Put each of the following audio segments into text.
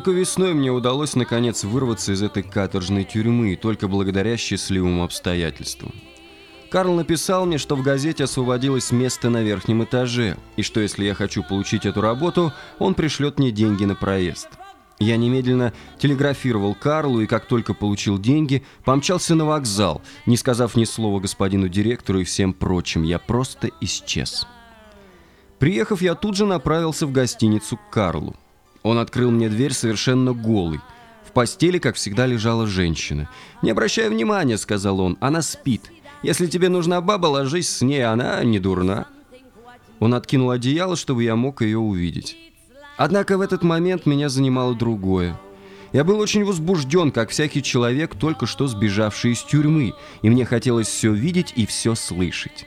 Только весной мне удалось наконец вырваться из этой каторжной тюрьмы, только благодаря счастливым обстоятельствам. Карл написал мне, что в газете освободилось место на верхнем этаже, и что если я хочу получить эту работу, он пришлет мне деньги на проезд. Я немедленно телеграфировал Карлу и, как только получил деньги, помчался на вокзал, не сказав ни слова господину директору и всем прочим. Я просто исчез. Приехав, я тут же направился в гостиницу к Карлу. Он открыл мне дверь совершенно голый. В постели, как всегда, лежала женщина. «Не обращай внимания», — сказал он, — «она спит. Если тебе нужна баба, ложись с ней, она не дурна». Он откинул одеяло, чтобы я мог ее увидеть. Однако в этот момент меня занимало другое. Я был очень возбужден, как всякий человек, только что сбежавший из тюрьмы, и мне хотелось все видеть и все слышать.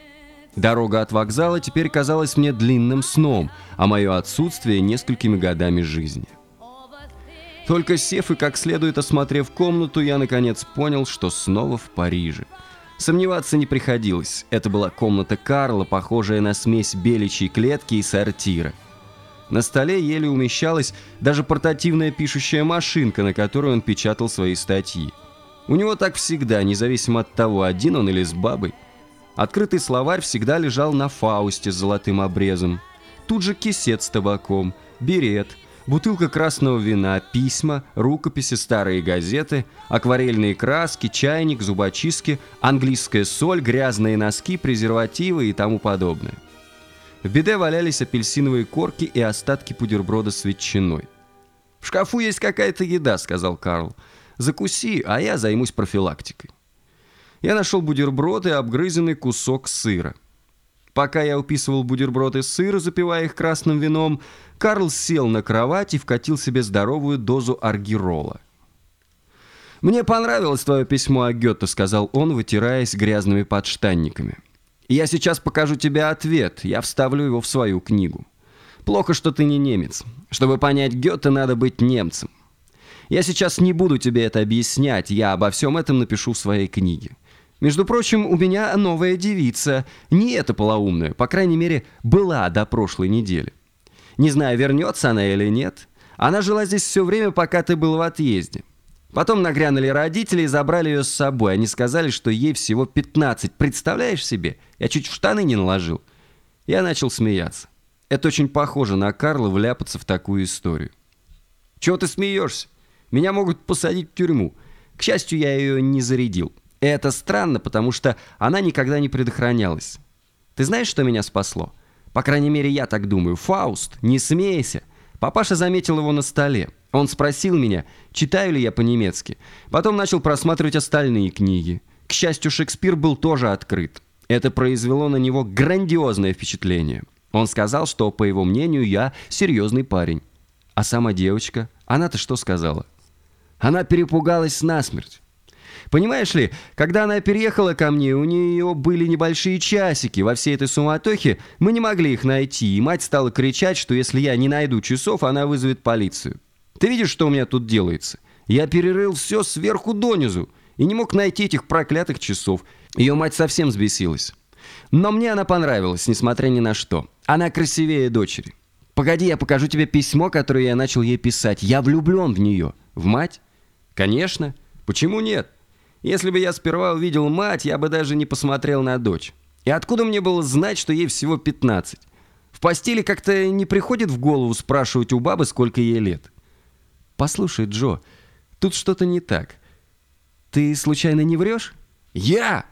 Дорога от вокзала теперь казалась мне длинным сном, а мое отсутствие – несколькими годами жизни. Только сев и как следует осмотрев комнату, я наконец понял, что снова в Париже. Сомневаться не приходилось. Это была комната Карла, похожая на смесь беличьей клетки и сортира. На столе еле умещалась даже портативная пишущая машинка, на которой он печатал свои статьи. У него так всегда, независимо от того, один он или с бабой. Открытый словарь всегда лежал на фаусте с золотым обрезом. Тут же кисет с табаком, берет, бутылка красного вина, письма, рукописи, старые газеты, акварельные краски, чайник, зубочистки, английская соль, грязные носки, презервативы и тому подобное. В беде валялись апельсиновые корки и остатки пудерброда с ветчиной. «В шкафу есть какая-то еда», — сказал Карл. «Закуси, а я займусь профилактикой». Я нашел бутерброд и обгрызенный кусок сыра. Пока я уписывал бутерброды из сыра, запивая их красным вином, Карл сел на кровать и вкатил себе здоровую дозу аргирола. «Мне понравилось твое письмо о Гёте», — сказал он, вытираясь грязными подштанниками. «Я сейчас покажу тебе ответ, я вставлю его в свою книгу. Плохо, что ты не немец. Чтобы понять Гёте, надо быть немцем. Я сейчас не буду тебе это объяснять, я обо всем этом напишу в своей книге. Между прочим, у меня новая девица. Не эта полоумная, по крайней мере, была до прошлой недели. Не знаю, вернется она или нет. Она жила здесь все время, пока ты был в отъезде. Потом нагрянули родители и забрали ее с собой. Они сказали, что ей всего 15. Представляешь себе? Я чуть в штаны не наложил. Я начал смеяться. Это очень похоже на Карла вляпаться в такую историю. Чего ты смеешься? Меня могут посадить в тюрьму. К счастью, я ее не зарядил. Это странно, потому что она никогда не предохранялась. Ты знаешь, что меня спасло? По крайней мере, я так думаю. Фауст, не смейся. Папаша заметил его на столе. Он спросил меня, читаю ли я по-немецки. Потом начал просматривать остальные книги. К счастью, Шекспир был тоже открыт. Это произвело на него грандиозное впечатление. Он сказал, что, по его мнению, я серьезный парень. А сама девочка, она-то что сказала? Она перепугалась насмерть. Понимаешь ли, когда она переехала ко мне, у нее были небольшие часики. Во всей этой суматохе мы не могли их найти, и мать стала кричать, что если я не найду часов, она вызовет полицию. Ты видишь, что у меня тут делается? Я перерыл все сверху донизу и не мог найти этих проклятых часов. Ее мать совсем взбесилась. Но мне она понравилась, несмотря ни на что. Она красивее дочери. Погоди, я покажу тебе письмо, которое я начал ей писать. Я влюблен в нее. В мать? Конечно. Почему нет? Если бы я сперва увидел мать, я бы даже не посмотрел на дочь. И откуда мне было знать, что ей всего 15? В постели как-то не приходит в голову спрашивать у бабы, сколько ей лет. Послушай, Джо, тут что-то не так. Ты случайно не врешь? Я!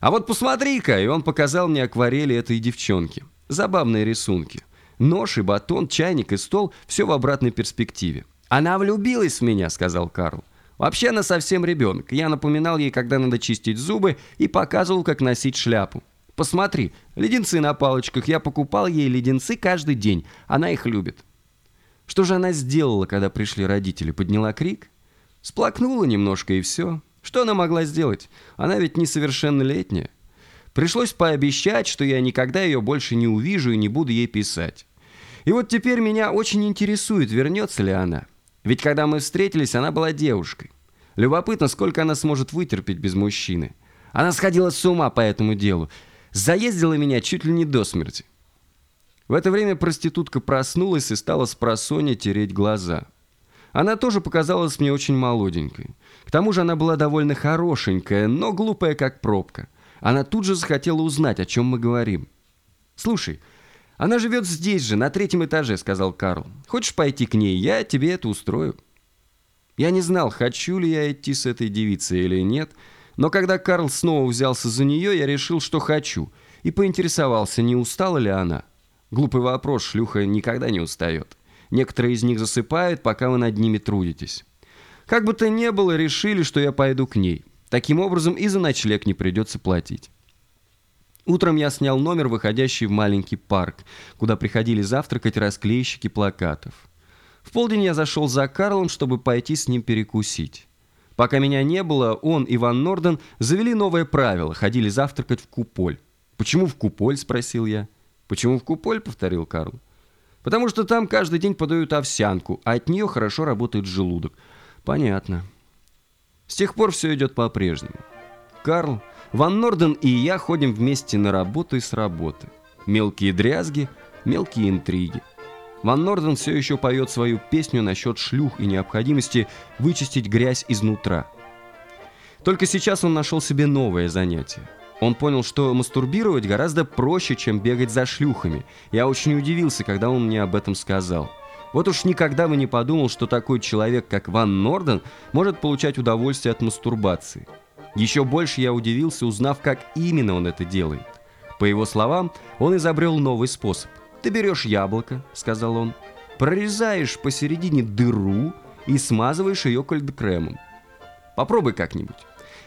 А вот посмотри-ка, и он показал мне акварели этой девчонки. Забавные рисунки. Нож и батон, чайник и стол – все в обратной перспективе. «Она влюбилась в меня», – сказал Карл. Вообще она совсем ребенок. Я напоминал ей, когда надо чистить зубы, и показывал, как носить шляпу. Посмотри, леденцы на палочках. Я покупал ей леденцы каждый день. Она их любит. Что же она сделала, когда пришли родители? Подняла крик? Сплакнула немножко и все. Что она могла сделать? Она ведь несовершеннолетняя. Пришлось пообещать, что я никогда ее больше не увижу и не буду ей писать. И вот теперь меня очень интересует, вернется ли она. Ведь когда мы встретились, она была девушкой. Любопытно, сколько она сможет вытерпеть без мужчины. Она сходила с ума по этому делу. Заездила меня чуть ли не до смерти. В это время проститутка проснулась и стала с просонья тереть глаза. Она тоже показалась мне очень молоденькой. К тому же она была довольно хорошенькая, но глупая, как пробка. Она тут же захотела узнать, о чем мы говорим. «Слушай, она живет здесь же, на третьем этаже», — сказал Карл. «Хочешь пойти к ней? Я тебе это устрою». Я не знал, хочу ли я идти с этой девицей или нет, но когда Карл снова взялся за нее, я решил, что хочу, и поинтересовался, не устала ли она. Глупый вопрос, шлюха никогда не устает. Некоторые из них засыпают, пока вы над ними трудитесь. Как бы то ни было, решили, что я пойду к ней. Таким образом, и за ночлег не придется платить. Утром я снял номер, выходящий в маленький парк, куда приходили завтракать расклейщики плакатов. В полдень я зашел за Карлом, чтобы пойти с ним перекусить. Пока меня не было, он и Ван Норден завели новое правило, ходили завтракать в Куполь. «Почему в Куполь?» – спросил я. «Почему в Куполь?» – повторил Карл. Потому что там каждый день подают овсянку, а от нее хорошо работает желудок. Понятно. С тех пор все идет по-прежнему. Карл, Ван Норден и я ходим вместе на работу и с работы. Мелкие дрязги, мелкие интриги. Ван Норден все еще поет свою песню насчет шлюх и необходимости вычистить грязь изнутра. Только сейчас он нашел себе новое занятие – он понял, что мастурбировать гораздо проще, чем бегать за шлюхами. Я очень удивился, когда он мне об этом сказал. Вот уж никогда бы не подумал, что такой человек, как Ван Норден, может получать удовольствие от мастурбации. Еще больше я удивился, узнав, как именно он это делает. По его словам, он изобрел новый способ. «Ты берешь яблоко», — сказал он, — «прорезаешь посередине дыру и смазываешь ее кольдкремом. Попробуй как-нибудь».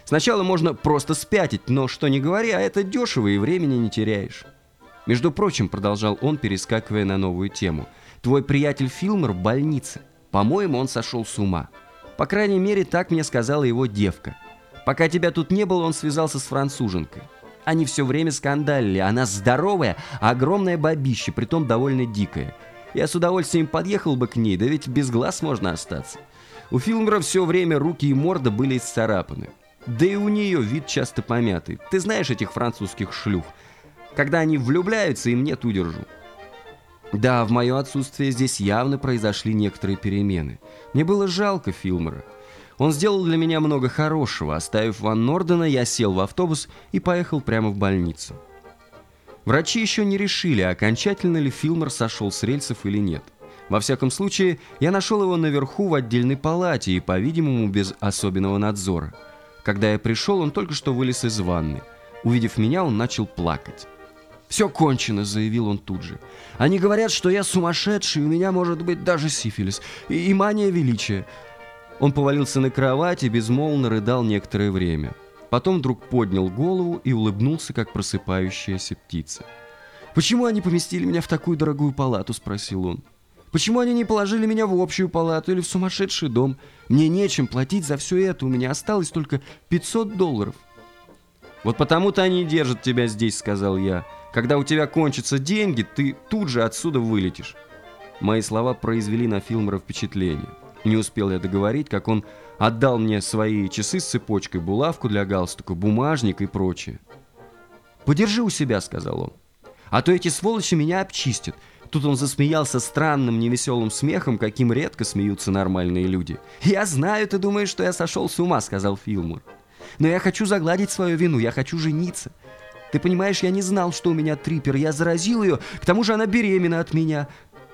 Сначала можно просто спятить, но что не говори, а это дешево и времени не теряешь. Между прочим, продолжал он, перескакивая на новую тему, твой приятель Филмер в больнице. По-моему, он сошел с ума. По крайней мере, так мне сказала его девка. Пока тебя тут не было, он связался с француженкой. Они все время скандалили. Она здоровая, огромная бабища, притом довольно дикая. Я с удовольствием подъехал бы к ней, да ведь без глаз можно остаться. У Филмера все время руки и морда были исцарапаны. Да и у нее вид часто помятый. Ты знаешь этих французских шлюх? Когда они влюбляются, им нет удержу. Да, в мое отсутствие здесь явно произошли некоторые перемены. Мне было жалко Филмера. Он сделал для меня много хорошего. Оставив Ван Нордена, я сел в автобус и поехал прямо в больницу. Врачи еще не решили, окончательно ли Филмер сошел с рельсов или нет. Во всяком случае, я нашел его наверху в отдельной палате и, по-видимому, без особенного надзора. Когда я пришел, он только что вылез из ванны. Увидев меня, он начал плакать. «Все кончено», — заявил он тут же. «Они говорят, что я сумасшедший, у меня может быть даже сифилис и, и мания величия». Он повалился на кровать и безмолвно рыдал некоторое время. Потом вдруг поднял голову и улыбнулся, как просыпающаяся птица. «Почему они поместили меня в такую дорогую палату?» — спросил он. Почему они не положили меня в общую палату или в сумасшедший дом? Мне нечем платить за все это, у меня осталось только 500 долларов. Вот потому-то они держат тебя здесь, сказал я. Когда у тебя кончатся деньги, ты тут же отсюда вылетишь. Мои слова произвели на Филмера впечатление. Не успел я договорить, как он отдал мне свои часы с цепочкой, булавку для галстука, бумажник и прочее. «Подержи у себя», — сказал он. «А то эти сволочи меня обчистят. Тут он засмеялся странным невеселым смехом, каким редко смеются нормальные люди. «Я знаю, ты думаешь, что я сошел с ума», — сказал Филмур. «Но я хочу загладить свою вину, я хочу жениться. Ты понимаешь, я не знал, что у меня трипер, я заразил ее, к тому же она беременна от меня.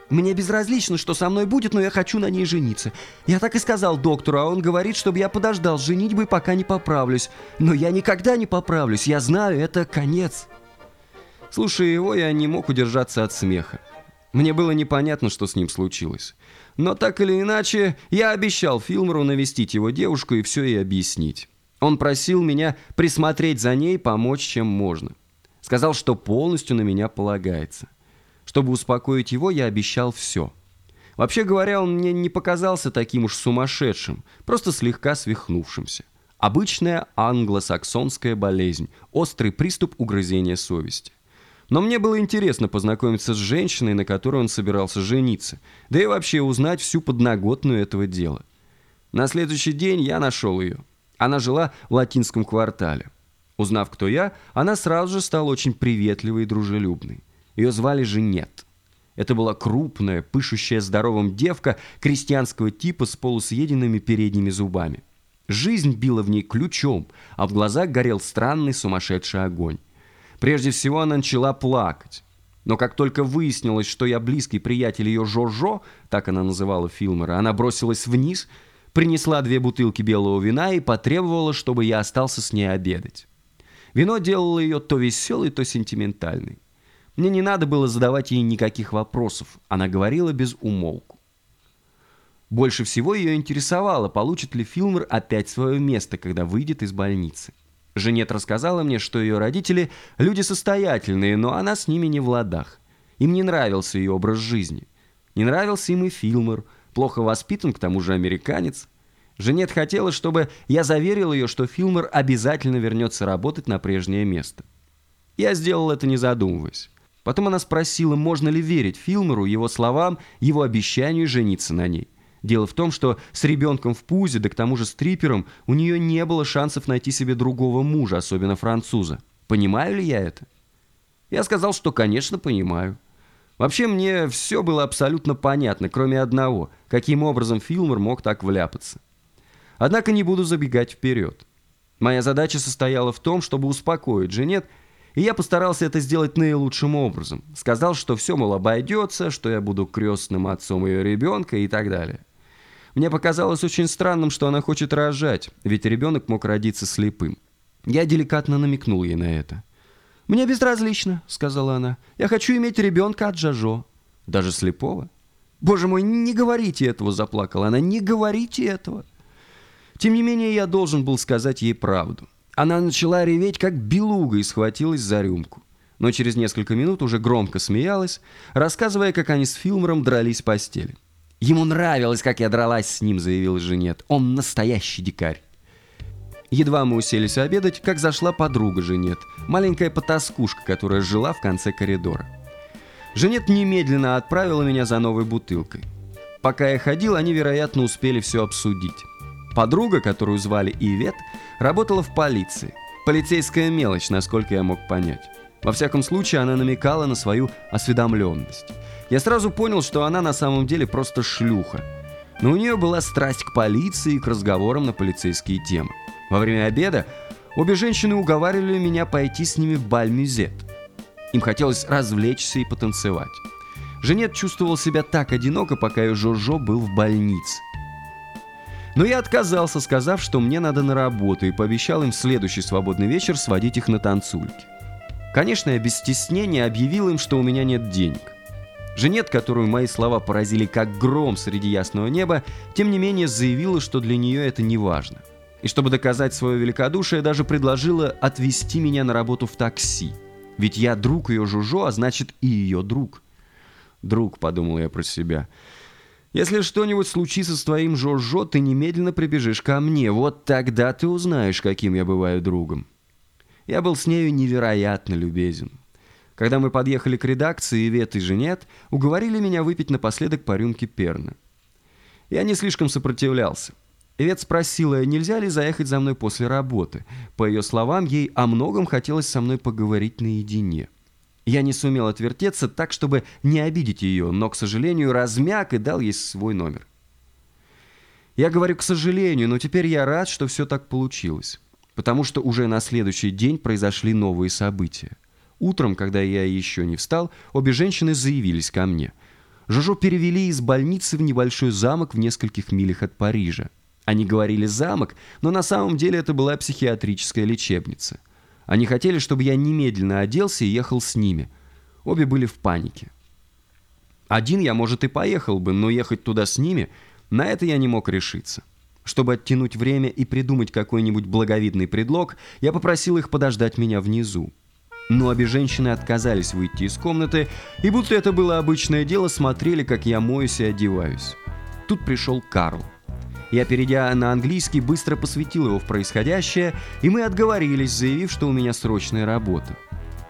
Мне безразлично, что со мной будет, но я хочу на ней жениться. Я так и сказал доктору, а он говорит, чтобы я подождал с женитьбой, пока не поправлюсь. Но я никогда не поправлюсь, я знаю, это конец». Слушая его, я не мог удержаться от смеха. Мне было непонятно, что с ним случилось. Но так или иначе, я обещал Филмору навестить его девушку и все ей объяснить. Он просил меня присмотреть за ней, помочь чем можно. Сказал, что полностью на меня полагается. Чтобы успокоить его, я обещал все. Вообще говоря, он мне не показался таким уж сумасшедшим, просто слегка свихнувшимся. Обычная англосаксонская болезнь, острый приступ угрызения совести. Но мне было интересно познакомиться с женщиной, на которой он собирался жениться, да и вообще узнать всю подноготную этого дела. На следующий день я нашел ее. Она жила в латинском квартале. Узнав, кто я, она сразу же стала очень приветливой и дружелюбной. Ее звали Женет. Это была крупная, пышущая здоровым девка крестьянского типа с полусъеденными передними зубами. Жизнь била в ней ключом, а в глазах горел странный сумасшедший огонь. Прежде всего она начала плакать. Но как только выяснилось, что я близкий приятель ее Жоржо, так она называла Филмера, она бросилась вниз, принесла две бутылки белого вина и потребовала, чтобы я остался с ней обедать. Вино делало ее то веселой, то сентиментальной. Мне не надо было задавать ей никаких вопросов, она говорила без умолку. Больше всего ее интересовало, получит ли Филмер опять свое место, когда выйдет из больницы. Женет рассказала мне, что ее родители – люди состоятельные, но она с ними не в ладах. Им не нравился ее образ жизни. Не нравился им и Филмер, плохо воспитан, к тому же американец. Женет хотела, чтобы я заверил ее, что Филмер обязательно вернется работать на прежнее место. Я сделал это не задумываясь. Потом она спросила, можно ли верить Филмеру, его словам, его обещанию жениться на ней. Дело в том, что с ребенком в пузе, да к тому же с трипером, у нее не было шансов найти себе другого мужа, особенно француза. Понимаю ли я это? Я сказал, что, конечно, понимаю. Вообще, мне все было абсолютно понятно, кроме одного, каким образом Филмер мог так вляпаться. Однако не буду забегать вперед. Моя задача состояла в том, чтобы успокоить Женет, и я постарался это сделать наилучшим образом. Сказал, что все, мол, обойдется, что я буду крестным отцом ее ребенка и так далее. Мне показалось очень странным, что она хочет рожать, ведь ребенок мог родиться слепым. Я деликатно намекнул ей на это. «Мне безразлично», — сказала она. «Я хочу иметь ребенка от Жажо». «Даже слепого?» «Боже мой, не говорите этого», — заплакала она. «Не говорите этого». Тем не менее, я должен был сказать ей правду. Она начала реветь, как белуга, и схватилась за рюмку. Но через несколько минут уже громко смеялась, рассказывая, как они с Филмером дрались в постели. «Ему нравилось, как я дралась с ним», — заявил Женет. «Он настоящий дикарь». Едва мы уселись обедать, как зашла подруга Женет, маленькая потаскушка, которая жила в конце коридора. Женет немедленно отправила меня за новой бутылкой. Пока я ходил, они, вероятно, успели все обсудить. Подруга, которую звали Ивет, работала в полиции. Полицейская мелочь, насколько я мог понять. Во всяком случае, она намекала на свою осведомленность. Я сразу понял, что она на самом деле просто шлюха. Но у нее была страсть к полиции и к разговорам на полицейские темы. Во время обеда обе женщины уговаривали меня пойти с ними в баль-мюзет. Им хотелось развлечься и потанцевать. Женет чувствовал себя так одиноко, пока ее Жоржо был в больнице. Но я отказался, сказав, что мне надо на работу, и пообещал им в следующий свободный вечер сводить их на танцульки. Конечно, я без стеснения объявил им, что у меня нет денег. Женет, которую мои слова поразили как гром среди ясного неба, тем не менее заявила, что для нее это не важно. И чтобы доказать свое великодушие, даже предложила отвезти меня на работу в такси. Ведь я друг ее Жужо, а значит и ее друг. Друг, подумал я про себя. Если что-нибудь случится с твоим Жожо, ты немедленно прибежишь ко мне. Вот тогда ты узнаешь, каким я бываю другом. Я был с нею невероятно любезен. Когда мы подъехали к редакции, Ивет и Женет уговорили меня выпить напоследок по рюмке перна. Я не слишком сопротивлялся. Ивет спросила, нельзя ли заехать за мной после работы. По ее словам, ей о многом хотелось со мной поговорить наедине. Я не сумел отвертеться так, чтобы не обидеть ее, но, к сожалению, размяк и дал ей свой номер. Я говорю «к сожалению», но теперь я рад, что все так получилось, потому что уже на следующий день произошли новые события. Утром, когда я еще не встал, обе женщины заявились ко мне. Жожо перевели из больницы в небольшой замок в нескольких милях от Парижа. Они говорили «замок», но на самом деле это была психиатрическая лечебница – они хотели, чтобы я немедленно оделся и ехал с ними. Обе были в панике. Один я, может, и поехал бы, но ехать туда с ними, на это я не мог решиться. Чтобы оттянуть время и придумать какой-нибудь благовидный предлог, я попросил их подождать меня внизу. Но обе женщины отказались выйти из комнаты, и будто это было обычное дело, смотрели, как я моюсь и одеваюсь. Тут пришел Карл. Я, перейдя на английский, быстро посвятил его в происходящее, и мы отговорились, заявив, что у меня срочная работа.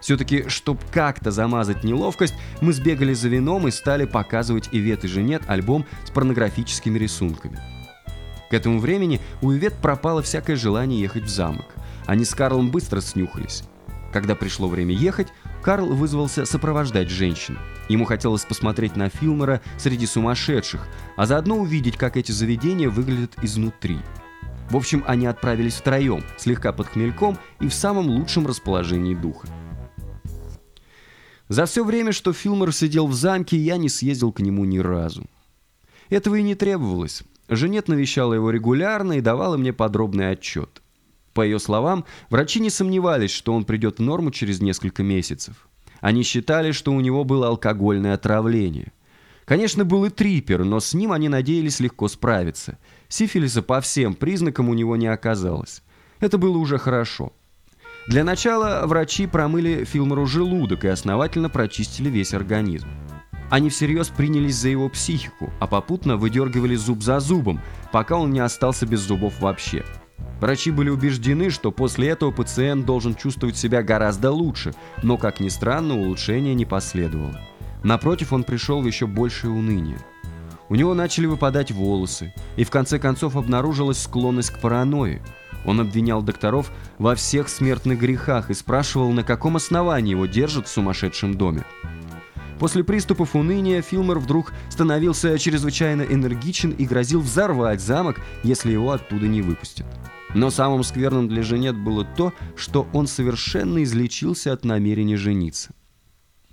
Все-таки, чтобы как-то замазать неловкость, мы сбегали за вином и стали показывать Ивет и Женет альбом с порнографическими рисунками. К этому времени у Ивет пропало всякое желание ехать в замок. Они с Карлом быстро снюхались. Когда пришло время ехать, Карл вызвался сопровождать женщин. Ему хотелось посмотреть на Филмора среди сумасшедших, а заодно увидеть, как эти заведения выглядят изнутри. В общем, они отправились втроем, слегка под хмельком и в самом лучшем расположении духа. За все время, что Филмор сидел в замке, я не съездил к нему ни разу. Этого и не требовалось. Женет навещала его регулярно и давала мне подробный отчет. По ее словам, врачи не сомневались, что он придет в норму через несколько месяцев. Они считали, что у него было алкогольное отравление. Конечно, был и трипер, но с ним они надеялись легко справиться. Сифилиса по всем признакам у него не оказалось. Это было уже хорошо. Для начала врачи промыли Филмору желудок и основательно прочистили весь организм. Они всерьез принялись за его психику, а попутно выдергивали зуб за зубом, пока он не остался без зубов вообще. Врачи были убеждены, что после этого пациент должен чувствовать себя гораздо лучше, но, как ни странно, улучшения не последовало. Напротив, он пришел в еще большее уныние. У него начали выпадать волосы, и в конце концов обнаружилась склонность к паранойи. Он обвинял докторов во всех смертных грехах и спрашивал, на каком основании его держат в сумасшедшем доме. После приступов уныния Филмер вдруг становился чрезвычайно энергичен и грозил взорвать замок, если его оттуда не выпустят. Но самым скверным для Женет было то, что он совершенно излечился от намерения жениться.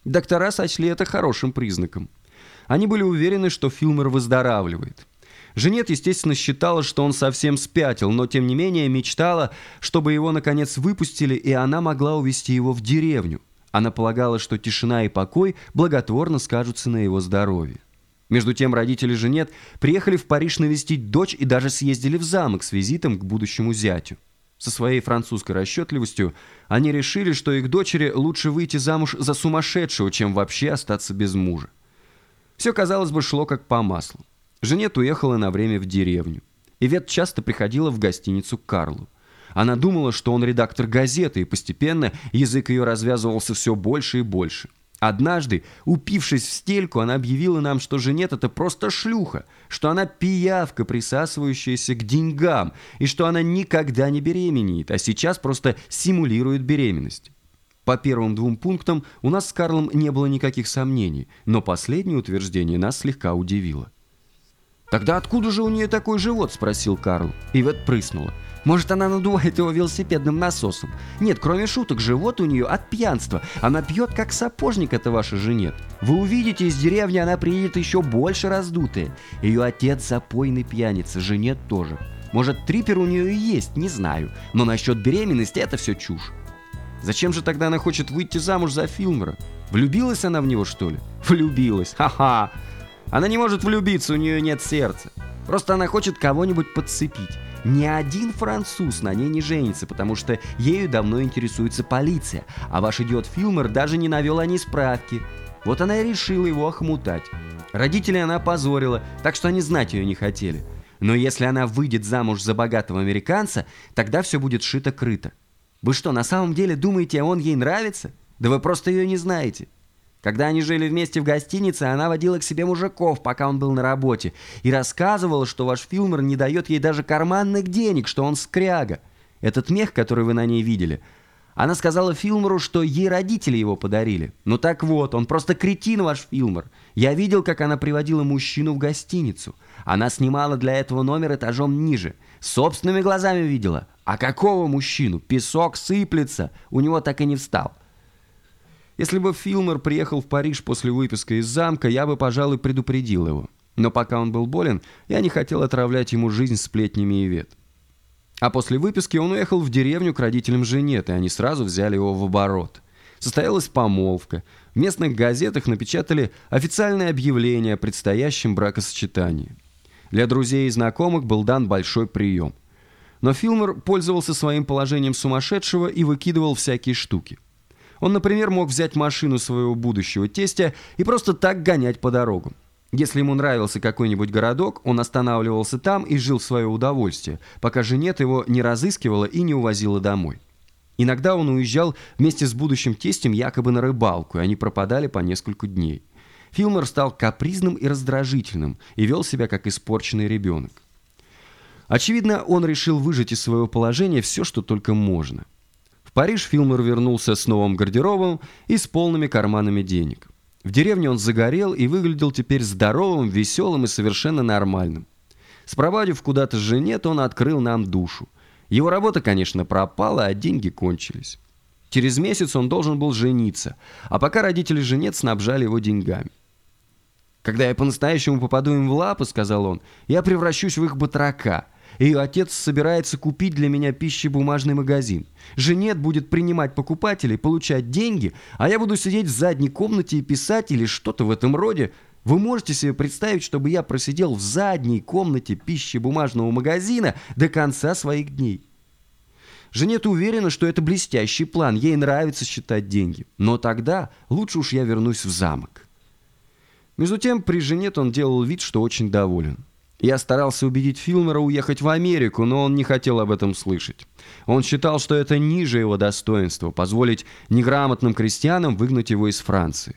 Доктора сочли это хорошим признаком. Они были уверены, что Филмер выздоравливает. Женет, естественно, считала, что он совсем спятил, но тем не менее мечтала, чтобы его наконец выпустили, и она могла увезти его в деревню. Она полагала, что тишина и покой благотворно скажутся на его здоровье. Между тем родители Женет приехали в Париж навестить дочь и даже съездили в замок с визитом к будущему зятю. Со своей французской расчетливостью они решили, что их дочери лучше выйти замуж за сумасшедшего, чем вообще остаться без мужа. Все, казалось бы, шло как по маслу. Женет уехала на время в деревню. Ивет часто приходила в гостиницу к Карлу. Она думала, что он редактор газеты, и постепенно язык ее развязывался все больше и больше. Однажды, упившись в стельку, она объявила нам, что женет это просто шлюха, что она пиявка, присасывающаяся к деньгам, и что она никогда не беременеет, а сейчас просто симулирует беременность. По первым двум пунктам у нас с Карлом не было никаких сомнений, но последнее утверждение нас слегка удивило. «Тогда откуда же у нее такой живот?» – спросил Карл. Ивет прыснула. Может, она надувает его велосипедным насосом? Нет, кроме шуток, живот у нее от пьянства. Она пьет, как сапожник, это ваша женет. Вы увидите, из деревни она приедет еще больше раздутая. Ее отец запойный пьяница, женет тоже. Может, трипер у нее и есть, не знаю. Но насчет беременности это все чушь. Зачем же тогда она хочет выйти замуж за Филмера? Влюбилась она в него, что ли? Влюбилась, ха-ха. Она не может влюбиться, у нее нет сердца. Просто она хочет кого-нибудь подцепить. Ни один француз на ней не женится, потому что ею давно интересуется полиция, а ваш идиот Филмер даже не навел о ней справки. Вот она и решила его охмутать. Родителей она позорила, так что они знать ее не хотели. Но если она выйдет замуж за богатого американца, тогда все будет шито-крыто. Вы что, на самом деле думаете, он ей нравится? Да вы просто ее не знаете. Когда они жили вместе в гостинице, она водила к себе мужиков, пока он был на работе, и рассказывала, что ваш Филмер не дает ей даже карманных денег, что он скряга. Этот мех, который вы на ней видели, она сказала Филмеру, что ей родители его подарили. Ну так вот, он просто кретин, ваш Филмер. Я видел, как она приводила мужчину в гостиницу. Она снимала для этого номер этажом ниже. Собственными глазами видела. А какого мужчину? Песок сыплется. У него так и не встал. Если бы Филмер приехал в Париж после выписки из замка, я бы, пожалуй, предупредил его. Но пока он был болен, я не хотел отравлять ему жизнь сплетнями и вет. А после выписки он уехал в деревню к родителям Женеты, и они сразу взяли его в оборот. Состоялась помолвка. В местных газетах напечатали официальное объявление о предстоящем бракосочетании. Для друзей и знакомых был дан большой прием. Но Филмер пользовался своим положением сумасшедшего и выкидывал всякие штуки. Он, например, мог взять машину своего будущего тестя и просто так гонять по дорогам. Если ему нравился какой-нибудь городок, он останавливался там и жил в свое удовольствие, пока женет его не разыскивала и не увозила домой. Иногда он уезжал вместе с будущим тестем якобы на рыбалку, и они пропадали по несколько дней. Филмер стал капризным и раздражительным и вел себя как испорченный ребенок. Очевидно, он решил выжать из своего положения все, что только можно – Париж Филмер вернулся с новым гардеробом и с полными карманами денег. В деревне он загорел и выглядел теперь здоровым, веселым и совершенно нормальным. Спровадив куда-то женет, он открыл нам душу. Его работа, конечно, пропала, а деньги кончились. Через месяц он должен был жениться, а пока родители женет снабжали его деньгами. «Когда я по-настоящему попаду им в лапы, — сказал он, — я превращусь в их батрака. Ее отец собирается купить для меня пищебумажный магазин. Женет будет принимать покупателей, получать деньги, а я буду сидеть в задней комнате и писать или что-то в этом роде. Вы можете себе представить, чтобы я просидел в задней комнате пищебумажного магазина до конца своих дней?» Женет уверена, что это блестящий план, ей нравится считать деньги. Но тогда лучше уж я вернусь в замок. Между тем, при Женет он делал вид, что очень доволен. Я старался убедить Филмера уехать в Америку, но он не хотел об этом слышать. Он считал, что это ниже его достоинства, позволить неграмотным крестьянам выгнать его из Франции.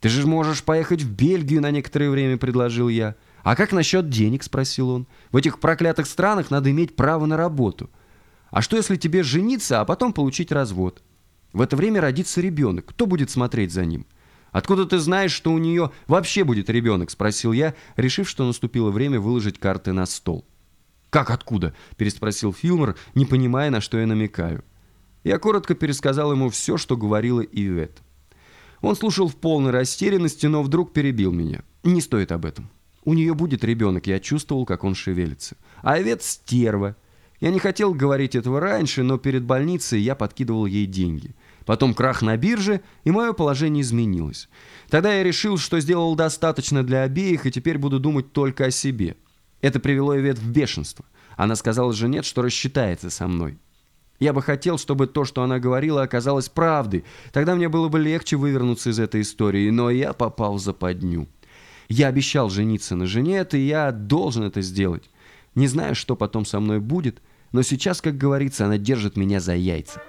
«Ты же можешь поехать в Бельгию на некоторое время», — предложил я. «А как насчет денег?» — спросил он. «В этих проклятых странах надо иметь право на работу». А что, если тебе жениться, а потом получить развод? В это время родится ребенок. Кто будет смотреть за ним? Откуда ты знаешь, что у нее вообще будет ребенок? Спросил я, решив, что наступило время выложить карты на стол. «Как откуда?» – переспросил Филмор, не понимая, на что я намекаю. Я коротко пересказал ему все, что говорила Ивет. Он слушал в полной растерянности, но вдруг перебил меня. «Не стоит об этом. У нее будет ребенок, я чувствовал, как он шевелится. А Ивет – стерва. Я не хотел говорить этого раньше, но перед больницей я подкидывал ей деньги. Потом крах на бирже, и мое положение изменилось. Тогда я решил, что сделал достаточно для обеих, и теперь буду думать только о себе. Это привело Ивет в бешенство. Она сказала жене, что рассчитается со мной. Я бы хотел, чтобы то, что она говорила, оказалось правдой. Тогда мне было бы легче вывернуться из этой истории, но я попал в западню. Я обещал жениться на жене, и я должен это сделать. Не знаю, что потом со мной будет, но сейчас, как говорится, она держит меня за яйца.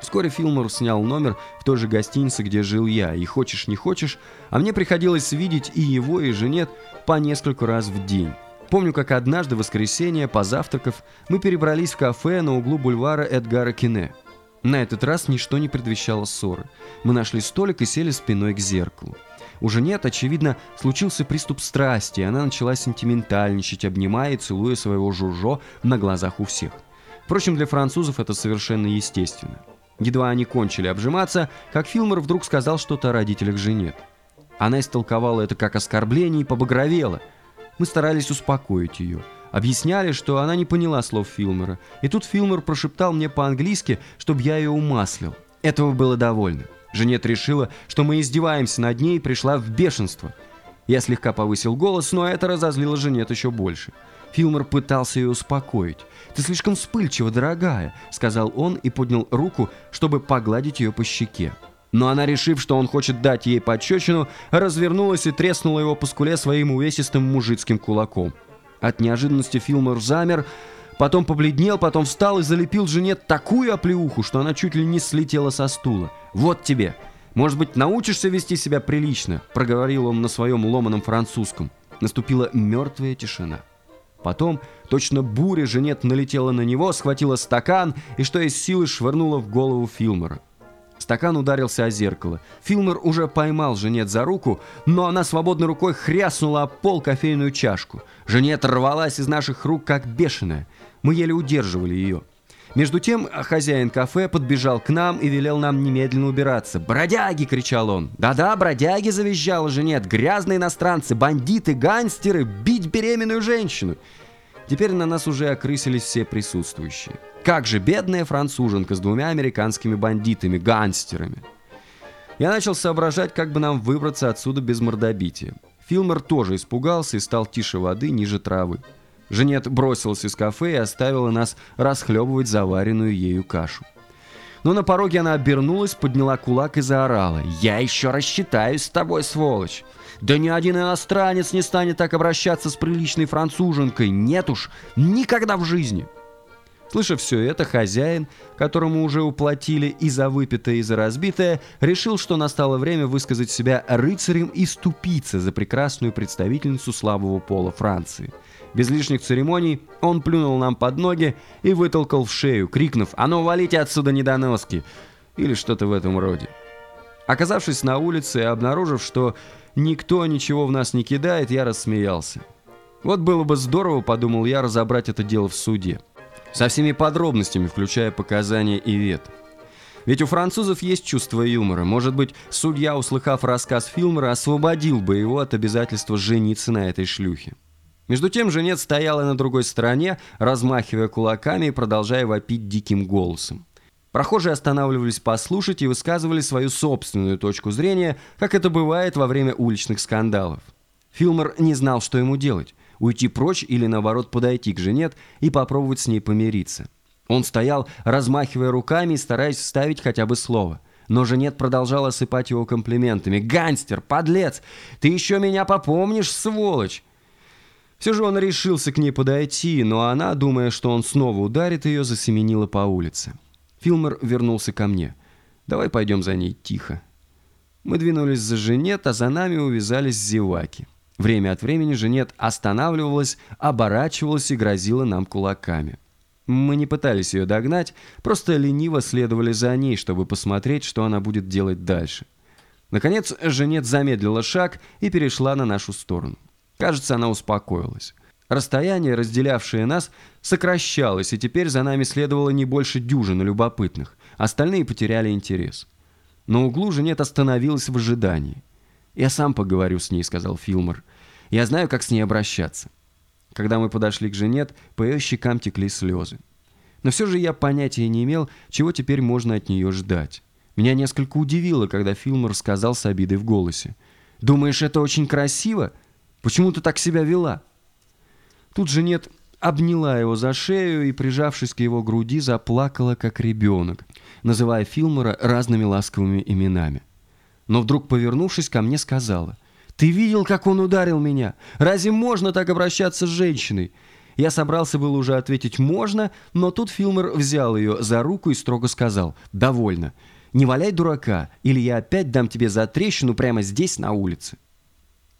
Вскоре Филмор снял номер в той же гостинице, где жил я, и хочешь не хочешь, а мне приходилось видеть и его, и женет по несколько раз в день. Помню, как однажды в воскресенье, позавтракав, мы перебрались в кафе на углу бульвара Эдгара Кине. На этот раз ничто не предвещало ссоры. Мы нашли столик и сели спиной к зеркалу. Уже нет, очевидно, случился приступ страсти, и она начала сентиментальничать, обнимая и целуя своего жужжо на глазах у всех. Впрочем, для французов это совершенно естественно. Едва они кончили обжиматься, как Филмор вдруг сказал что-то о родителях жене. Она истолковала это как оскорбление и побагровела. Мы старались успокоить ее. Объясняли, что она не поняла слов Филмора. И тут Филмор прошептал мне по-английски, чтобы я ее умаслил. Этого было довольно. Женет решила, что мы издеваемся над ней и пришла в бешенство. Я слегка повысил голос, но это разозлило Женет еще больше. Филмор пытался ее успокоить. «Ты слишком вспыльчива, дорогая», — сказал он и поднял руку, чтобы погладить ее по щеке. Но она, решив, что он хочет дать ей пощечину, развернулась и треснула его по скуле своим увесистым мужицким кулаком. От неожиданности Филмор замер, Потом побледнел, потом встал и залепил жене такую оплеуху, что она чуть ли не слетела со стула. «Вот тебе! Может быть, научишься вести себя прилично?» – проговорил он на своем ломаном французском. Наступила мертвая тишина. Потом, точно буря, женет налетела на него, схватила стакан и, что из силы, швырнула в голову Филмора. Стакан ударился о зеркало. Филмер уже поймал Женет за руку, но она свободной рукой хряснула о пол кофейную чашку. Женет рвалась из наших рук, как бешеная. Мы еле удерживали ее. Между тем хозяин кафе подбежал к нам и велел нам немедленно убираться. «Бродяги!» — кричал он. «Да-да, бродяги!» — завизжала Женет. «Грязные иностранцы, бандиты, гангстеры, бить беременную женщину!» Теперь на нас уже окрысились все присутствующие. Как же бедная француженка с двумя американскими бандитами, гангстерами. Я начал соображать, как бы нам выбраться отсюда без мордобития. Филмер тоже испугался и стал тише воды, ниже травы. Женет бросилась из кафе и оставила нас расхлебывать заваренную ею кашу. Но на пороге она обернулась, подняла кулак и заорала. «Я еще рассчитаюсь с тобой, сволочь! Да ни один иностранец не станет так обращаться с приличной француженкой! Нет уж, никогда в жизни!» Слыша все это, хозяин, которому уже уплатили и за выпитое, и за разбитое, решил, что настало время высказать себя рыцарем и ступиться за прекрасную представительницу слабого пола Франции – Без лишних церемоний он плюнул нам под ноги и вытолкал в шею, крикнув «А ну, валите отсюда, недоноски!» или что-то в этом роде. Оказавшись на улице и обнаружив, что никто ничего в нас не кидает, я рассмеялся. Вот было бы здорово, подумал я, разобрать это дело в суде. Со всеми подробностями, включая показания и вет. Ведь у французов есть чувство юмора. Может быть, судья, услыхав рассказ Филмера, освободил бы его от обязательства жениться на этой шлюхе. Между тем, женец стояла на другой стороне, размахивая кулаками и продолжая вопить диким голосом. Прохожие останавливались послушать и высказывали свою собственную точку зрения, как это бывает во время уличных скандалов. Филмер не знал, что ему делать – уйти прочь или, наоборот, подойти к жене и попробовать с ней помириться. Он стоял, размахивая руками и стараясь вставить хотя бы слово. Но Женет продолжала осыпать его комплиментами. «Гангстер! Подлец! Ты еще меня попомнишь, сволочь!» Все же он решился к ней подойти, но она, думая, что он снова ударит ее, засеменила по улице. Филмер вернулся ко мне. «Давай пойдем за ней тихо». Мы двинулись за Женет, а за нами увязались зеваки. Время от времени Женет останавливалась, оборачивалась и грозила нам кулаками. Мы не пытались ее догнать, просто лениво следовали за ней, чтобы посмотреть, что она будет делать дальше. Наконец, Женет замедлила шаг и перешла на нашу сторону. Кажется, она успокоилась. Расстояние, разделявшее нас, сокращалось, и теперь за нами следовало не больше дюжины любопытных. Остальные потеряли интерес. На углу Женет остановилась в ожидании. «Я сам поговорю с ней», — сказал Филмор. «Я знаю, как с ней обращаться». Когда мы подошли к Женет, по ее щекам текли слезы. Но все же я понятия не имел, чего теперь можно от нее ждать. Меня несколько удивило, когда Филмор сказал с обидой в голосе. «Думаешь, это очень красиво? Почему ты так себя вела?» Тут Женет обняла его за шею и, прижавшись к его груди, заплакала, как ребенок, называя Филмора разными ласковыми именами. Но вдруг, повернувшись ко мне, сказала — ты видел, как он ударил меня? Разве можно так обращаться с женщиной?» Я собрался было уже ответить «можно», но тут Филмер взял ее за руку и строго сказал «довольно. Не валяй дурака, или я опять дам тебе за трещину прямо здесь, на улице».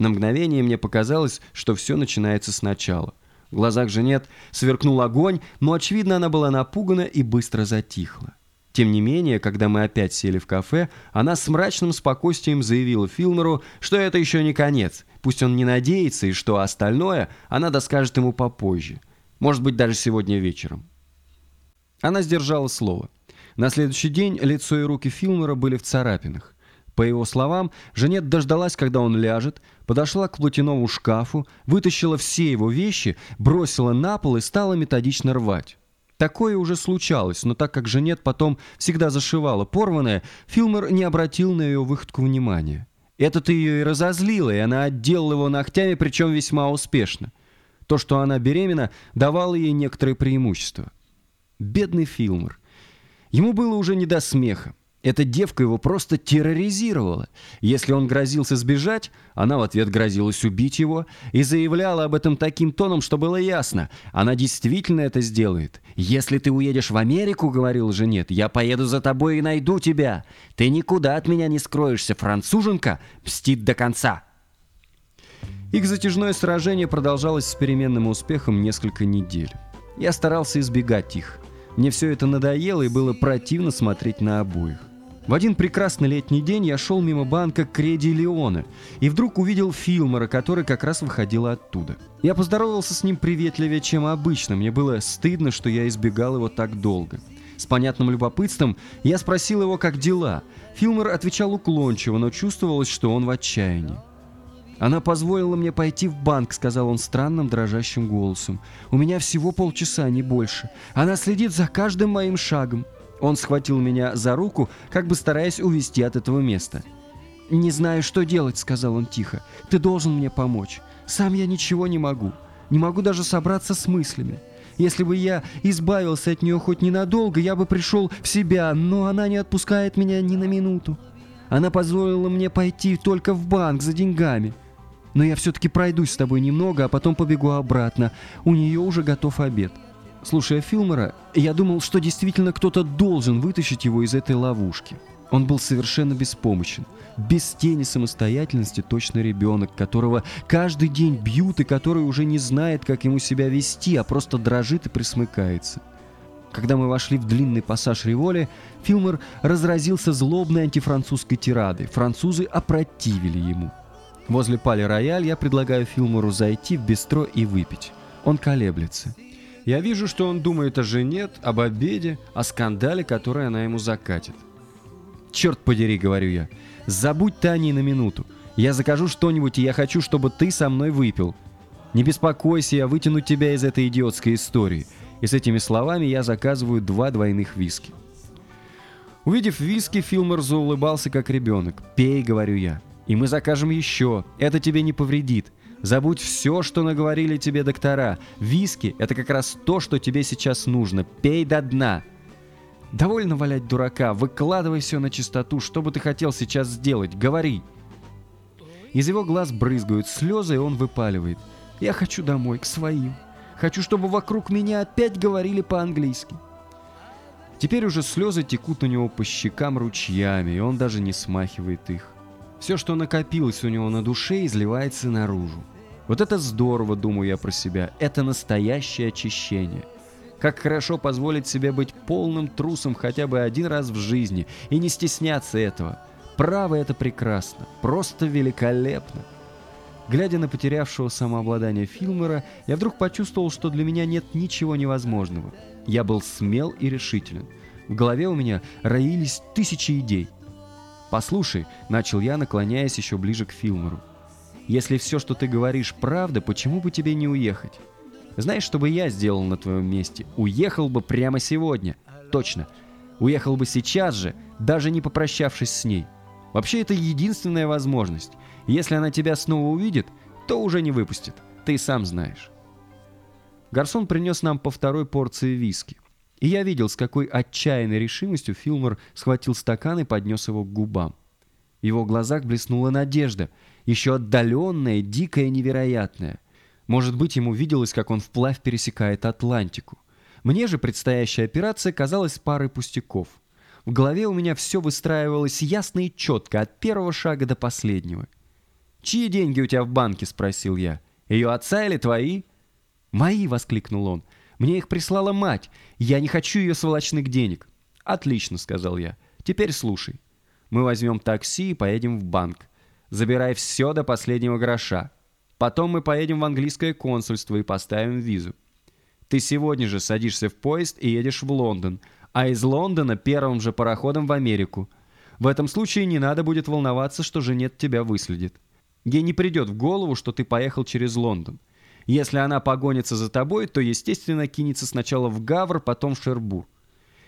На мгновение мне показалось, что все начинается сначала. В глазах же нет, сверкнул огонь, но, очевидно, она была напугана и быстро затихла. Тем не менее, когда мы опять сели в кафе, она с мрачным спокойствием заявила Филмеру, что это еще не конец. Пусть он не надеется, и что остальное она доскажет ему попозже. Может быть, даже сегодня вечером. Она сдержала слово. На следующий день лицо и руки Филмера были в царапинах. По его словам, Женет дождалась, когда он ляжет, подошла к платяному шкафу, вытащила все его вещи, бросила на пол и стала методично рвать. Такое уже случалось, но так как Женет потом всегда зашивала порванное, Филмер не обратил на ее выходку внимания. Это-то ее и разозлило, и она отделала его ногтями, причем весьма успешно. То, что она беременна, давало ей некоторые преимущества. Бедный Филмер. Ему было уже не до смеха. Эта девка его просто терроризировала. Если он грозился сбежать, она в ответ грозилась убить его и заявляла об этом таким тоном, что было ясно. Она действительно это сделает. «Если ты уедешь в Америку, — говорил женет, — я поеду за тобой и найду тебя. Ты никуда от меня не скроешься. Француженка мстит до конца». Их затяжное сражение продолжалось с переменным успехом несколько недель. Я старался избегать их. Мне все это надоело и было противно смотреть на обоих. В один прекрасный летний день я шел мимо банка Креди Леона и вдруг увидел Филмора, который как раз выходил оттуда. Я поздоровался с ним приветливее, чем обычно. Мне было стыдно, что я избегал его так долго. С понятным любопытством я спросил его, как дела. Филмор отвечал уклончиво, но чувствовалось, что он в отчаянии. «Она позволила мне пойти в банк», — сказал он странным дрожащим голосом. «У меня всего полчаса, не больше. Она следит за каждым моим шагом». Он схватил меня за руку, как бы стараясь увести от этого места. «Не знаю, что делать», — сказал он тихо. «Ты должен мне помочь. Сам я ничего не могу. Не могу даже собраться с мыслями. Если бы я избавился от нее хоть ненадолго, я бы пришел в себя, но она не отпускает меня ни на минуту. Она позволила мне пойти только в банк за деньгами. Но я все-таки пройдусь с тобой немного, а потом побегу обратно. У нее уже готов обед». Слушая Филмора, я думал, что действительно кто-то должен вытащить его из этой ловушки. Он был совершенно беспомощен, без тени самостоятельности точно ребенок, которого каждый день бьют и который уже не знает, как ему себя вести, а просто дрожит и присмыкается. Когда мы вошли в длинный пассаж Риволи, Филмер разразился злобной антифранцузской тирадой. Французы опротивили ему. Возле Пали Рояль я предлагаю Филмеру зайти в бистро и выпить. Он колеблется. Я вижу, что он думает о жене, об обеде, о скандале, который она ему закатит. «Черт подери», — говорю я, — «забудь ты о ней на минуту. Я закажу что-нибудь, и я хочу, чтобы ты со мной выпил. Не беспокойся, я вытяну тебя из этой идиотской истории». И с этими словами я заказываю два двойных виски. Увидев виски, Филмер заулыбался, как ребенок. «Пей», — говорю я. «И мы закажем еще. Это тебе не повредит. Забудь все, что наговорили тебе доктора. Виски — это как раз то, что тебе сейчас нужно. Пей до дна». «Довольно валять дурака. Выкладывай все на чистоту. Что бы ты хотел сейчас сделать? Говори». Из его глаз брызгают слезы, и он выпаливает. «Я хочу домой, к своим». Хочу, чтобы вокруг меня опять говорили по-английски. Теперь уже слезы текут у него по щекам ручьями, и он даже не смахивает их. Все, что накопилось у него на душе, изливается наружу. Вот это здорово, думаю я про себя. Это настоящее очищение. Как хорошо позволить себе быть полным трусом хотя бы один раз в жизни и не стесняться этого. Право это прекрасно, просто великолепно. Глядя на потерявшего самообладание Филмера, я вдруг почувствовал, что для меня нет ничего невозможного. Я был смел и решителен. В голове у меня роились тысячи идей. «Послушай», — начал я, наклоняясь еще ближе к Филмеру. «Если все, что ты говоришь, правда, почему бы тебе не уехать? Знаешь, что бы я сделал на твоем месте? Уехал бы прямо сегодня. Точно. Уехал бы сейчас же, даже не попрощавшись с ней. Вообще, это единственная возможность. Если она тебя снова увидит, то уже не выпустит. Ты сам знаешь. Гарсон принес нам по второй порции виски. И я видел, с какой отчаянной решимостью Филмор схватил стакан и поднес его к губам. В его глазах блеснула надежда, еще отдаленная, дикая, невероятная. Может быть, ему виделось, как он вплавь пересекает Атлантику. Мне же предстоящая операция казалась парой пустяков. В голове у меня все выстраивалось ясно и четко, от первого шага до последнего — «Чьи деньги у тебя в банке?» — спросил я. «Ее отца или твои?» «Мои!» — воскликнул он. «Мне их прислала мать. Я не хочу ее сволочных денег». «Отлично», — сказал я. «Теперь слушай. Мы возьмем такси и поедем в банк. Забирай все до последнего гроша. Потом мы поедем в английское консульство и поставим визу. Ты сегодня же садишься в поезд и едешь в Лондон, а из Лондона первым же пароходом в Америку. В этом случае не надо будет волноваться, что женет тебя выследит. Ей не придет в голову, что ты поехал через Лондон. Если она погонится за тобой, то, естественно, кинется сначала в Гавр, потом в Шербур.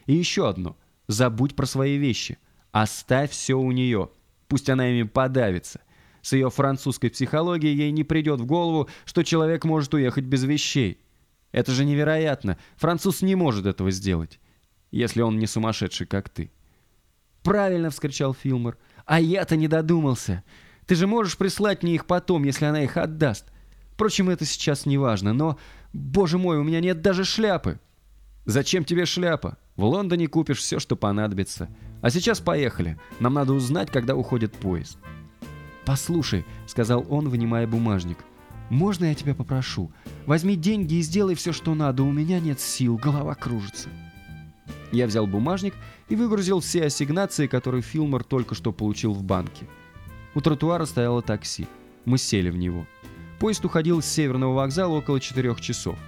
И еще одно. Забудь про свои вещи. Оставь все у нее. Пусть она ими подавится. С ее французской психологией ей не придет в голову, что человек может уехать без вещей. Это же невероятно. Француз не может этого сделать, если он не сумасшедший, как ты. «Правильно!» — вскричал Филмор. «А я-то не додумался!» Ты же можешь прислать мне их потом, если она их отдаст. Впрочем, это сейчас не важно, но, боже мой, у меня нет даже шляпы. Зачем тебе шляпа? В Лондоне купишь все, что понадобится. А сейчас поехали. Нам надо узнать, когда уходит поезд. «Послушай», — сказал он, вынимая бумажник, — «можно я тебя попрошу? Возьми деньги и сделай все, что надо. У меня нет сил, голова кружится». Я взял бумажник и выгрузил все ассигнации, которые Филмор только что получил в банке. У тротуара стояло такси. Мы сели в него. Поезд уходил с северного вокзала около 4 часов.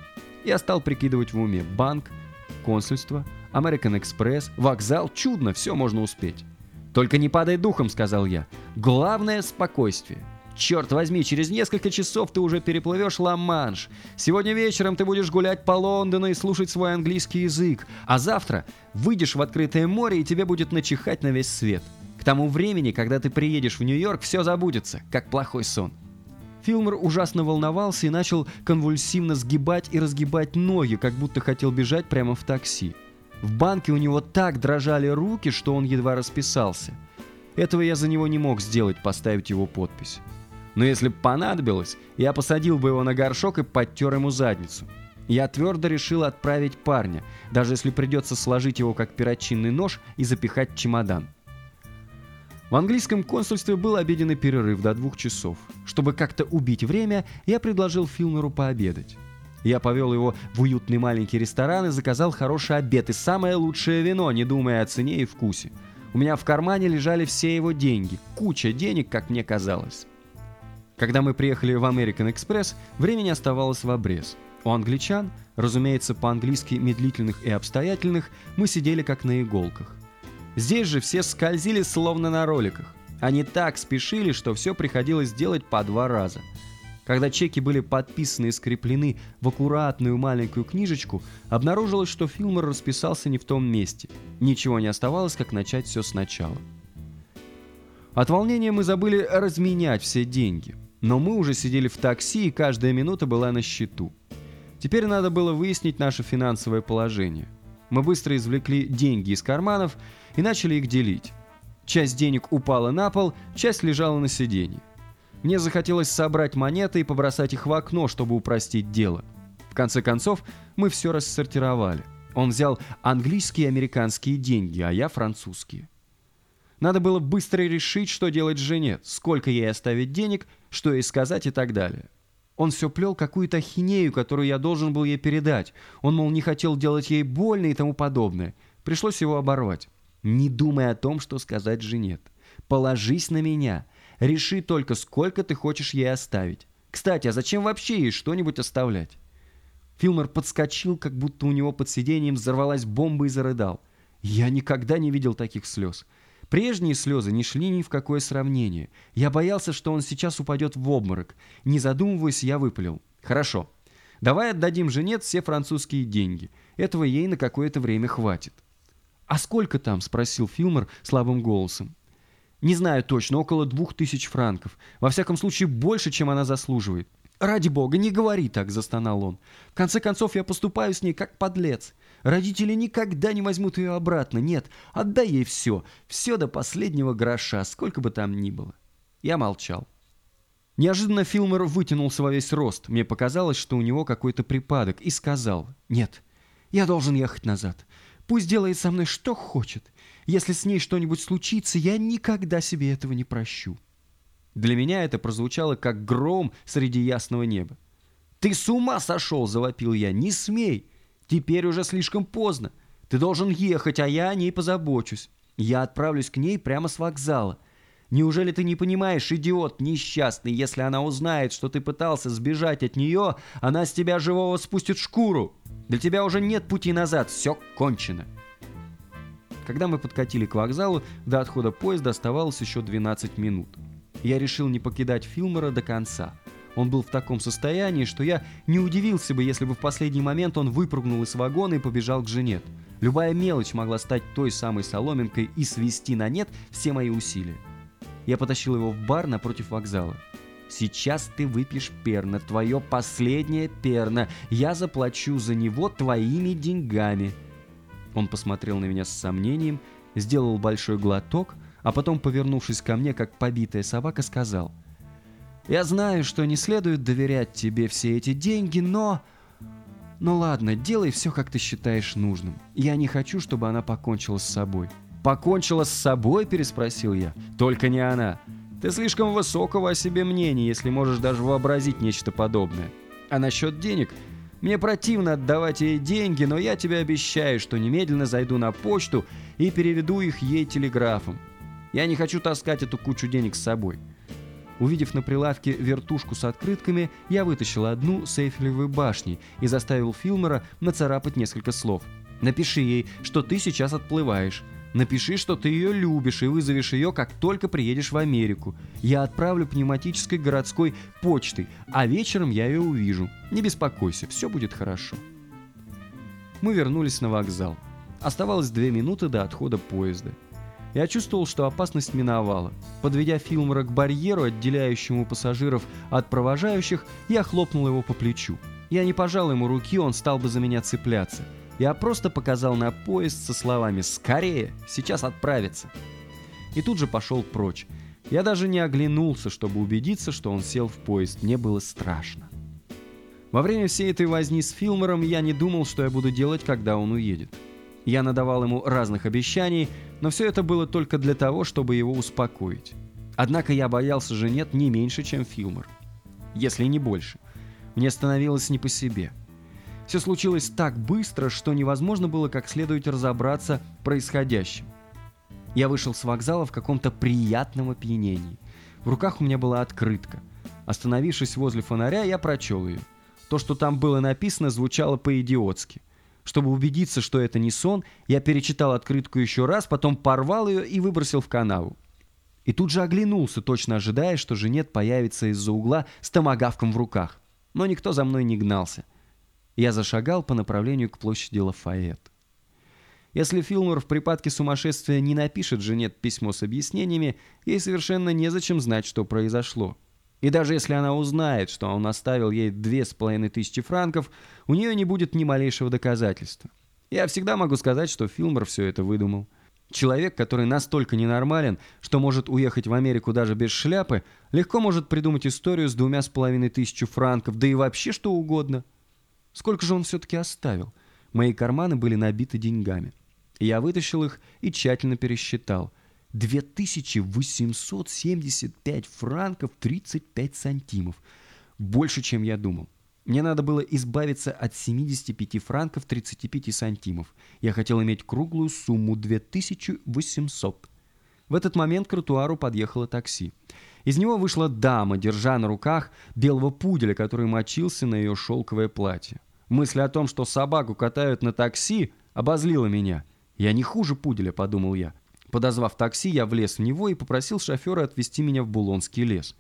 Я стал прикидывать в уме банк, консульство, American Express, вокзал. Чудно, все можно успеть. «Только не падай духом», — сказал я. «Главное — спокойствие. Черт возьми, через несколько часов ты уже переплывешь Ла-Манш. Сегодня вечером ты будешь гулять по Лондону и слушать свой английский язык. А завтра выйдешь в открытое море, и тебе будет начихать на весь свет. К тому времени, когда ты приедешь в Нью-Йорк, все забудется, как плохой сон. Филмер ужасно волновался и начал конвульсивно сгибать и разгибать ноги, как будто хотел бежать прямо в такси. В банке у него так дрожали руки, что он едва расписался. Этого я за него не мог сделать, поставить его подпись. Но если бы понадобилось, я посадил бы его на горшок и подтер ему задницу. Я твердо решил отправить парня, даже если придется сложить его как перочинный нож и запихать в чемодан. В английском консульстве был обеденный перерыв до двух часов. Чтобы как-то убить время, я предложил Филмеру пообедать. Я повел его в уютный маленький ресторан и заказал хороший обед и самое лучшее вино, не думая о цене и вкусе. У меня в кармане лежали все его деньги. Куча денег, как мне казалось. Когда мы приехали в American Express, времени оставалось в обрез. У англичан, разумеется, по-английски медлительных и обстоятельных, мы сидели как на иголках. Здесь же все скользили словно на роликах. Они так спешили, что все приходилось делать по два раза. Когда чеки были подписаны и скреплены в аккуратную маленькую книжечку, обнаружилось, что Филмор расписался не в том месте. Ничего не оставалось, как начать все сначала. От волнения мы забыли разменять все деньги. Но мы уже сидели в такси, и каждая минута была на счету. Теперь надо было выяснить наше финансовое положение. Мы быстро извлекли деньги из карманов и начали их делить. Часть денег упала на пол, часть лежала на сиденье. Мне захотелось собрать монеты и побросать их в окно, чтобы упростить дело. В конце концов, мы все рассортировали. Он взял английские и американские деньги, а я французские. Надо было быстро решить, что делать жене, сколько ей оставить денег, что ей сказать и так далее. Он все плел какую-то ахинею, которую я должен был ей передать. Он, мол, не хотел делать ей больно и тому подобное. Пришлось его оборвать. Не думай о том, что сказать жене. Положись на меня. Реши только, сколько ты хочешь ей оставить. Кстати, а зачем вообще ей что-нибудь оставлять? Филмер подскочил, как будто у него под сиденьем взорвалась бомба и зарыдал. Я никогда не видел таких слез. Прежние слезы не шли ни в какое сравнение. Я боялся, что он сейчас упадет в обморок. Не задумываясь, я выпалил. «Хорошо. Давай отдадим жене все французские деньги. Этого ей на какое-то время хватит». «А сколько там?» – спросил Филмор слабым голосом. «Не знаю точно, около двух тысяч франков. Во всяком случае, больше, чем она заслуживает». «Ради бога, не говори так!» – застонал он. «В конце концов, я поступаю с ней как подлец. Родители никогда не возьмут ее обратно. Нет, отдай ей все. Все до последнего гроша, сколько бы там ни было». Я молчал. Неожиданно Филмор вытянулся во весь рост. Мне показалось, что у него какой-то припадок, и сказал «Нет, я должен ехать назад. Пусть делает со мной что хочет. Если с ней что-нибудь случится, я никогда себе этого не прощу. Для меня это прозвучало как гром среди ясного неба. «Ты с ума сошел!» – завопил я. «Не смей! Теперь уже слишком поздно. Ты должен ехать, а я о ней позабочусь. Я отправлюсь к ней прямо с вокзала. Неужели ты не понимаешь, идиот несчастный, если она узнает, что ты пытался сбежать от нее, она с тебя живого спустит шкуру? Для тебя уже нет пути назад, все кончено. Когда мы подкатили к вокзалу, до отхода поезда оставалось еще 12 минут. Я решил не покидать Филмора до конца. Он был в таком состоянии, что я не удивился бы, если бы в последний момент он выпрыгнул из вагона и побежал к жене. Любая мелочь могла стать той самой соломинкой и свести на нет все мои усилия. Я потащил его в бар напротив вокзала. Сейчас ты выпьешь перна, твое последнее перна. Я заплачу за него твоими деньгами». Он посмотрел на меня с сомнением, сделал большой глоток, а потом, повернувшись ко мне, как побитая собака, сказал, «Я знаю, что не следует доверять тебе все эти деньги, но...» «Ну ладно, делай все, как ты считаешь нужным. Я не хочу, чтобы она покончила с собой». «Покончила с собой?» – переспросил я. «Только не она. Ты слишком высокого о себе мнения, если можешь даже вообразить нечто подобное. А насчет денег... Мне противно отдавать ей деньги, но я тебе обещаю, что немедленно зайду на почту и переведу их ей телеграфом. Я не хочу таскать эту кучу денег с собой. Увидев на прилавке вертушку с открытками, я вытащил одну с Эйфелевой башни и заставил Филмера нацарапать несколько слов. «Напиши ей, что ты сейчас отплываешь. Напиши, что ты ее любишь и вызовешь ее, как только приедешь в Америку. Я отправлю пневматической городской почтой, а вечером я ее увижу. Не беспокойся, все будет хорошо. Мы вернулись на вокзал. Оставалось две минуты до отхода поезда. Я чувствовал, что опасность миновала. Подведя Филмора к барьеру, отделяющему пассажиров от провожающих, я хлопнул его по плечу. Я не пожал ему руки, он стал бы за меня цепляться. Я просто показал на поезд со словами «Скорее! Сейчас отправится!» И тут же пошел прочь. Я даже не оглянулся, чтобы убедиться, что он сел в поезд. Мне было страшно. Во время всей этой возни с Филмером я не думал, что я буду делать, когда он уедет. Я надавал ему разных обещаний, но все это было только для того, чтобы его успокоить. Однако я боялся Женет не меньше, чем Филмор. Если не больше. Мне становилось не по себе. Все случилось так быстро, что невозможно было как следует разобраться происходящем. Я вышел с вокзала в каком-то приятном опьянении. В руках у меня была открытка. Остановившись возле фонаря, я прочел ее. То, что там было написано, звучало по-идиотски. Чтобы убедиться, что это не сон, я перечитал открытку еще раз, потом порвал ее и выбросил в канаву. И тут же оглянулся, точно ожидая, что женет появится из-за угла с томагавком в руках. Но никто за мной не гнался. Я зашагал по направлению к площади Лафайет. Если Филмор в припадке сумасшествия не напишет Женет письмо с объяснениями, ей совершенно незачем знать, что произошло. И даже если она узнает, что он оставил ей две с половиной тысячи франков, у нее не будет ни малейшего доказательства. Я всегда могу сказать, что Филмор все это выдумал. Человек, который настолько ненормален, что может уехать в Америку даже без шляпы, легко может придумать историю с двумя с половиной тысячу франков, да и вообще что угодно. Сколько же он все-таки оставил? Мои карманы были набиты деньгами. Я вытащил их и тщательно пересчитал. 2875 франков 35 сантимов. Больше, чем я думал. Мне надо было избавиться от 75 франков 35 сантимов. Я хотел иметь круглую сумму 2800. В этот момент к тротуару подъехало такси. Из него вышла дама, держа на руках белого пуделя, который мочился на ее шелковое платье. Мысль о том, что собаку катают на такси, обозлила меня. «Я не хуже пуделя», — подумал я. Подозвав такси, я влез в него и попросил шофера отвезти меня в Булонский лес.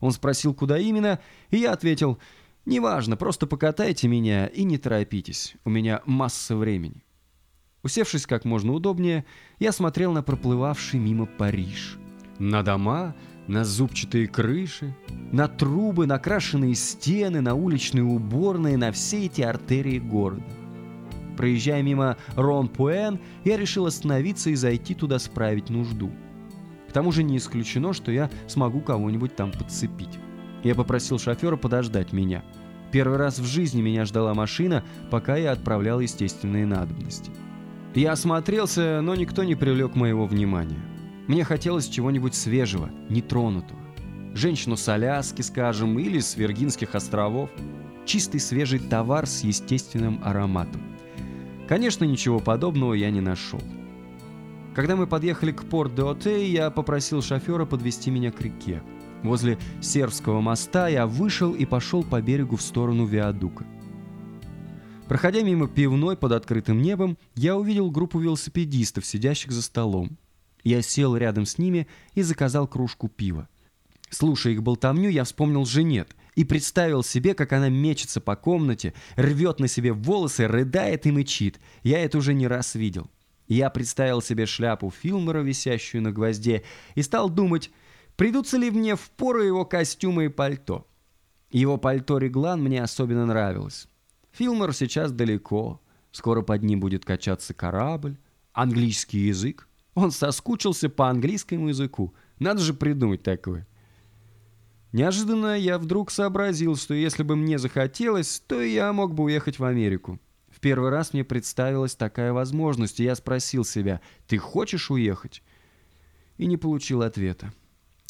Он спросил, куда именно, и я ответил — «Неважно, просто покатайте меня и не торопитесь, у меня масса времени». Усевшись как можно удобнее, я смотрел на проплывавший мимо Париж. На дома, на зубчатые крыши, на трубы, на крашеные стены, на уличные уборные, на все эти артерии города. Проезжая мимо Рон-Пуэн, я решил остановиться и зайти туда справить нужду. К тому же не исключено, что я смогу кого-нибудь там подцепить. Я попросил шофера подождать меня. Первый раз в жизни меня ждала машина, пока я отправлял естественные надобности. Я осмотрелся, но никто не привлек моего внимания. Мне хотелось чего-нибудь свежего, нетронутого. Женщину с Аляски, скажем, или с Виргинских островов. Чистый свежий товар с естественным ароматом. Конечно, ничего подобного я не нашел. Когда мы подъехали к Порт-де-Оте, я попросил шофера подвести меня к реке. Возле Сербского моста я вышел и пошел по берегу в сторону Виадука. Проходя мимо пивной под открытым небом, я увидел группу велосипедистов, сидящих за столом. Я сел рядом с ними и заказал кружку пива. Слушая их болтовню, я вспомнил Женет и представил себе, как она мечется по комнате, рвет на себе волосы, рыдает и мычит. Я это уже не раз видел. Я представил себе шляпу Филмора, висящую на гвозде, и стал думать, Придутся ли мне в пору его костюмы и пальто? Его пальто-реглан мне особенно нравилось. Филмор сейчас далеко. Скоро под ним будет качаться корабль. Английский язык. Он соскучился по английскому языку. Надо же придумать такое. Неожиданно я вдруг сообразил, что если бы мне захотелось, то я мог бы уехать в Америку. В первый раз мне представилась такая возможность, и я спросил себя, «Ты хочешь уехать?» И не получил ответа.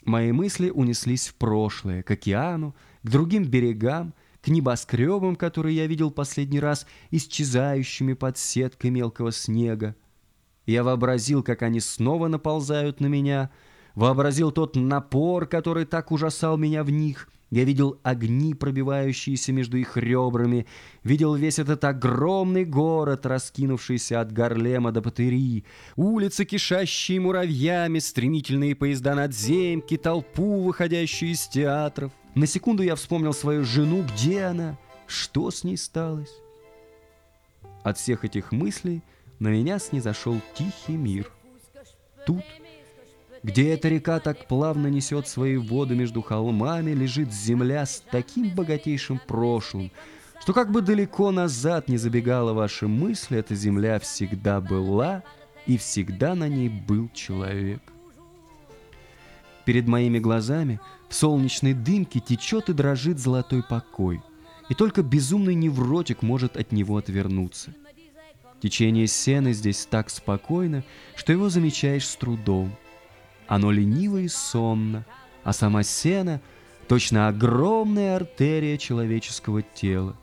Мои мысли унеслись в прошлое, к океану, к другим берегам, к небоскребам, которые я видел последний раз, исчезающими под сеткой мелкого снега. Я вообразил, как они снова наползают на меня, вообразил тот напор, который так ужасал меня в них, я видел огни, пробивающиеся между их ребрами, видел весь этот огромный город, раскинувшийся от Гарлема до Патери, улицы, кишащие муравьями, стремительные поезда надземки, толпу, выходящую из театров. На секунду я вспомнил свою жену, где она, что с ней сталось. От всех этих мыслей на меня снизошел тихий мир. Тут где эта река так плавно несет свои воды между холмами, лежит земля с таким богатейшим прошлым, что как бы далеко назад не забегала ваша мысль, эта земля всегда была, и всегда на ней был человек. Перед моими глазами в солнечной дымке течет и дрожит золотой покой, и только безумный невротик может от него отвернуться. Течение сена здесь так спокойно, что его замечаешь с трудом. Оно лениво и сонно, а сама сена — точно огромная артерия человеческого тела.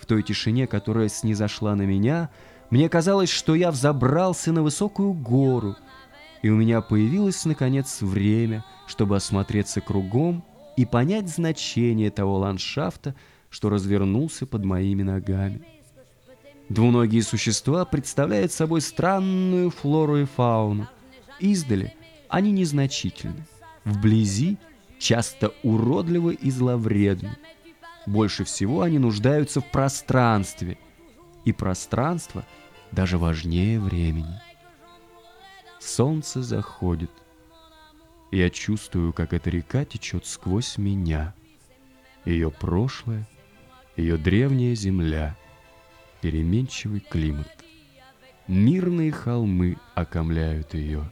В той тишине, которая снизошла на меня, мне казалось, что я взобрался на высокую гору, и у меня появилось, наконец, время, чтобы осмотреться кругом и понять значение того ландшафта, что развернулся под моими ногами. Двуногие существа представляют собой странную флору и фауну. Издали они незначительны. Вблизи часто уродливы и зловредны. Больше всего они нуждаются в пространстве. И пространство даже важнее времени. Солнце заходит. Я чувствую, как эта река течет сквозь меня. Ее прошлое, ее древняя земля — переменчивый климат. Мирные холмы окомляют ее.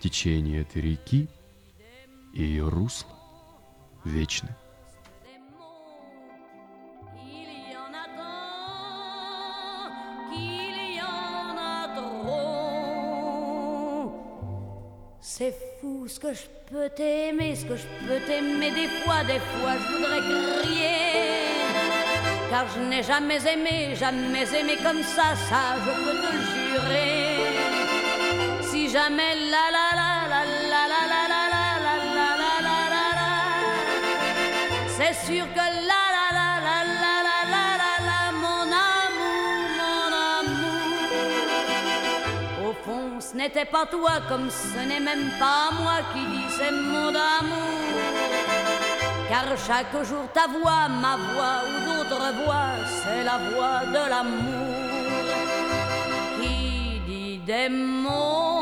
Течение этой реки и ее русло вечно. C'est fou ce que je peux t'aimer, ce que je peux t'aimer des fois, des fois je voudrais crier. car je n'ai jamais aimé, jamais aimé comme ça, ça je peux te le jurer. Si jamais la la la la sûr que la la la la la la la la la mon amour, mon amour. Au fond, ce n'était pas toi comme ce n'est même pas moi qui disais mon amour. Car chaque jour ta voix, ma voix ou d'autres voix, c'est la voix de l'amour qui dit des mots,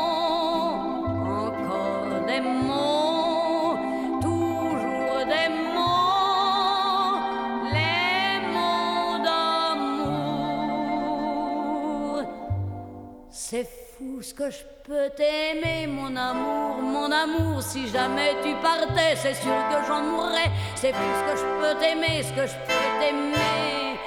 ce que je peux t'aimer, mon amour, mon amour? Si jamais tu partais, c'est sûr que j'en mourrais. C'est plus ce que je peux t'aimer, ce que je peux t'aimer.